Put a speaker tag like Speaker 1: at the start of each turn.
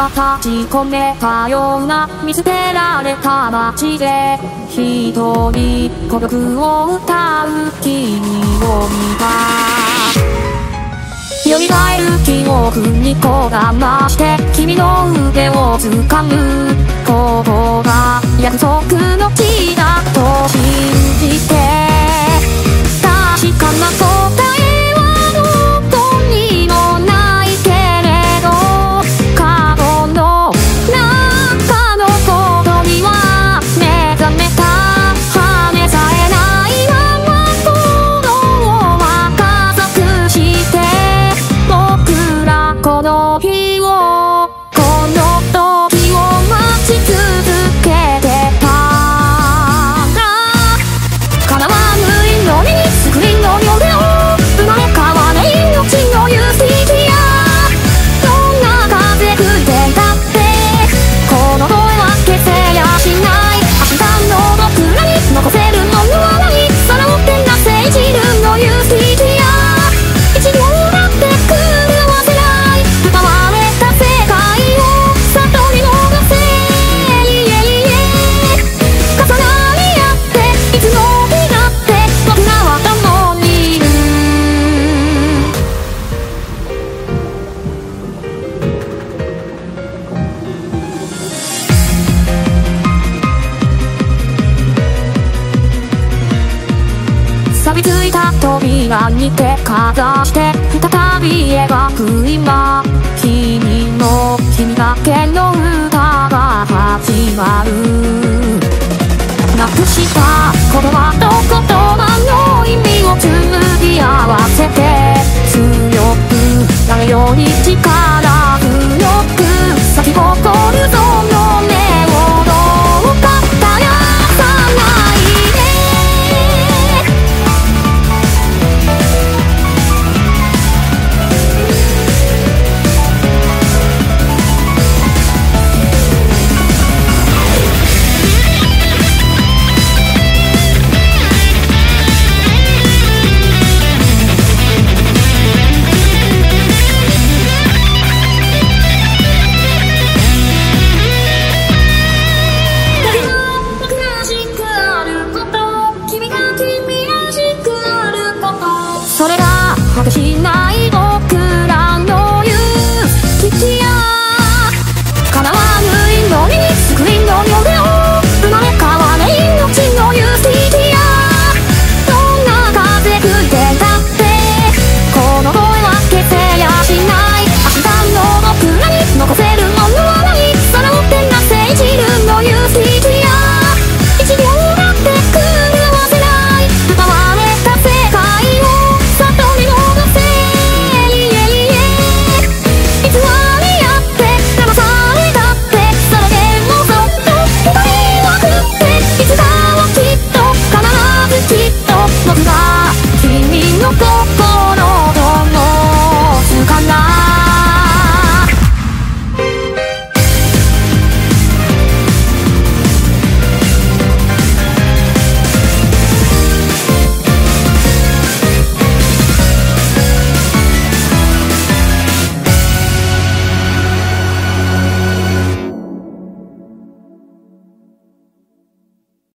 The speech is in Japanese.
Speaker 1: が立ち込めたような見捨てられた街で一人孤独を歌う君を見た。蘇る記憶にこだまして君の腕を掴む。ここが約束錆びついた扉にてかざして再び描く今君の君がけの果てしない